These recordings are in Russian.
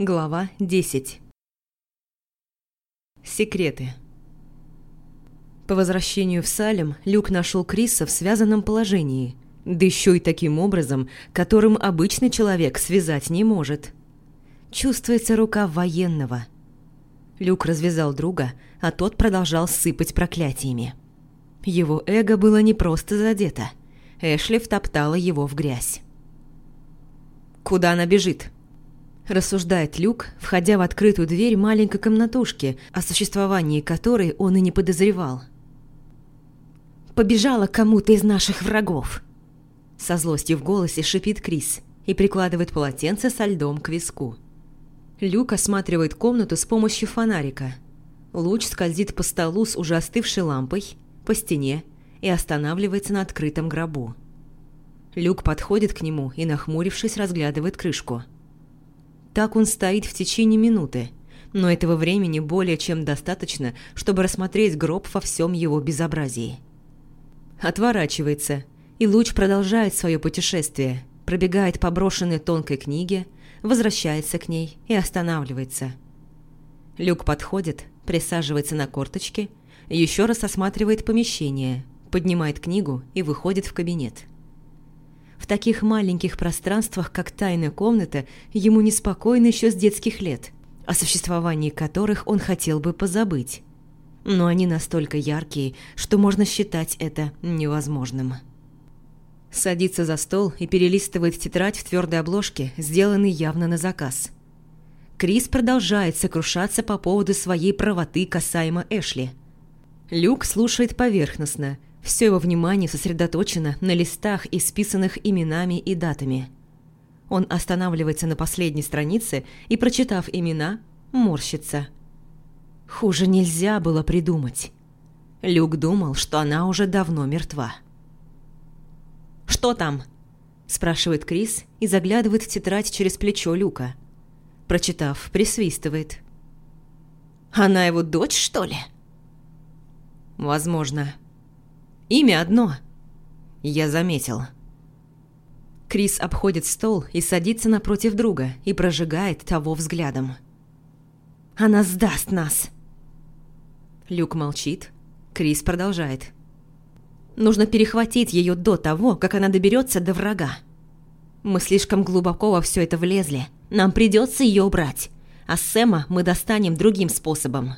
Глава 10 Секреты По возвращению в Салем Люк нашел Криса в связанном положении, да еще и таким образом, которым обычный человек связать не может. Чувствуется рука военного. Люк развязал друга, а тот продолжал сыпать проклятиями. Его эго было не просто задето. Эшли втоптала его в грязь. «Куда она бежит?» Рассуждает Люк, входя в открытую дверь маленькой комнатушки, о существовании которой он и не подозревал. «Побежала кому-то из наших врагов!» Со злостью в голосе шипит Крис и прикладывает полотенце со льдом к виску. Люк осматривает комнату с помощью фонарика. Луч скользит по столу с уже остывшей лампой, по стене и останавливается на открытом гробу. Люк подходит к нему и, нахмурившись, разглядывает крышку – так он стоит в течение минуты, но этого времени более чем достаточно, чтобы рассмотреть гроб во всем его безобразии. Отворачивается, и луч продолжает свое путешествие, пробегает по брошенной тонкой книге, возвращается к ней и останавливается. Люк подходит, присаживается на корточки, еще раз осматривает помещение, поднимает книгу и выходит в кабинет. Таких маленьких пространствах, как тайная комната, ему неспокойно еще с детских лет, о существовании которых он хотел бы позабыть. Но они настолько яркие, что можно считать это невозможным. Садится за стол и перелистывает тетрадь в твердой обложке, сделанной явно на заказ. Крис продолжает сокрушаться по поводу своей правоты касаемо Эшли. Люк слушает поверхностно – все его внимание сосредоточено на листах, исписанных именами и датами. Он останавливается на последней странице и, прочитав имена, морщится. Хуже нельзя было придумать. Люк думал, что она уже давно мертва. «Что там?» – спрашивает Крис и заглядывает в тетрадь через плечо Люка. Прочитав, присвистывает. «Она его дочь, что ли?» «Возможно», Имя одно. Я заметил. Крис обходит стол и садится напротив друга и прожигает того взглядом. «Она сдаст нас!» Люк молчит. Крис продолжает. «Нужно перехватить ее до того, как она доберется до врага. Мы слишком глубоко во все это влезли. Нам придется ее убрать. А Сэма мы достанем другим способом».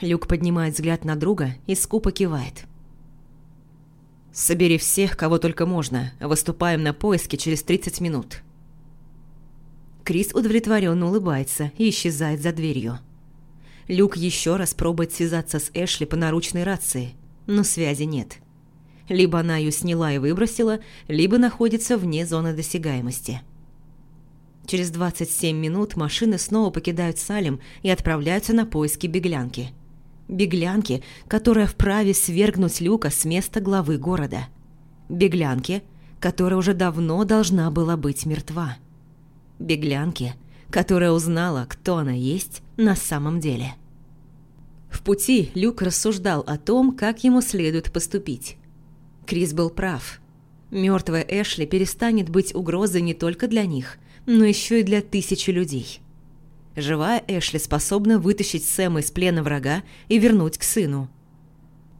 Люк поднимает взгляд на друга и скупо кивает. «Собери всех, кого только можно. Выступаем на поиске через 30 минут». Крис удовлетворенно улыбается и исчезает за дверью. Люк еще раз пробует связаться с Эшли по наручной рации, но связи нет. Либо она ее сняла и выбросила, либо находится вне зоны досягаемости. Через 27 минут машины снова покидают Салем и отправляются на поиски беглянки – Беглянки, которая вправе свергнуть Люка с места главы города. Беглянки, которая уже давно должна была быть мертва. Беглянки, которая узнала, кто она есть на самом деле. В пути Люк рассуждал о том, как ему следует поступить. Крис был прав. Мертвая Эшли перестанет быть угрозой не только для них, но еще и для тысячи людей. Живая Эшли способна вытащить Сэма из плена врага и вернуть к сыну.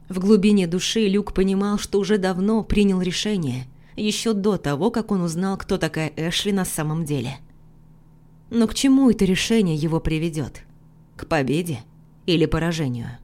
В глубине души Люк понимал, что уже давно принял решение, еще до того, как он узнал, кто такая Эшли на самом деле. Но к чему это решение его приведет? К победе или поражению?